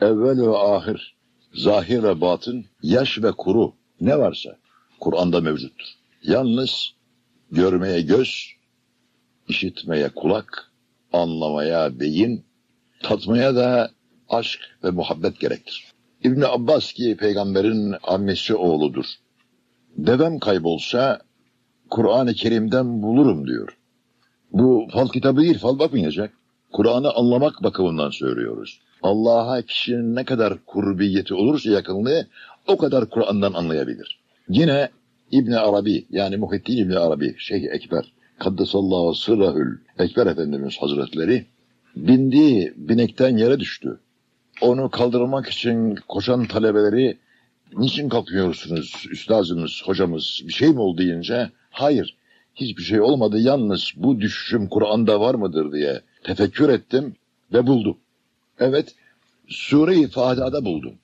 evvel ve ahir, zahir ve batın, yaş ve kuru ne varsa Kur'an'da mevcuttur. Yalnız görmeye göz, işitmeye kulak, anlamaya beyin, tatmaya da aşk ve muhabbet gerektir. İbni Abbas ki peygamberin ammesi oğludur. Devem kaybolsa Kur'an-ı Kerim'den bulurum diyor. Bu fal kitabı değil, fal bakmayacak. Kur'an'ı anlamak bakımından söylüyoruz. Allah'a kişinin ne kadar kurbiyeti olursa yakınlığı o kadar Kur'an'dan anlayabilir. Yine İbn Arabi yani Muhittin İbn Arabi Şeyh Ekber Kaddesallahu sırrahül Ekber Efendimiz Hazretleri bindiği binekten yere düştü. Onu kaldırmak için koşan talebeleri niçin kalkmıyorsunuz üstazımız, hocamız bir şey mi oldu deyince hayır hiçbir şey olmadı yalnız bu düşüşüm Kur'an'da var mıdır diye tefekkür ettim ve buldum. Evet Sure-i Fatiha'da buldum.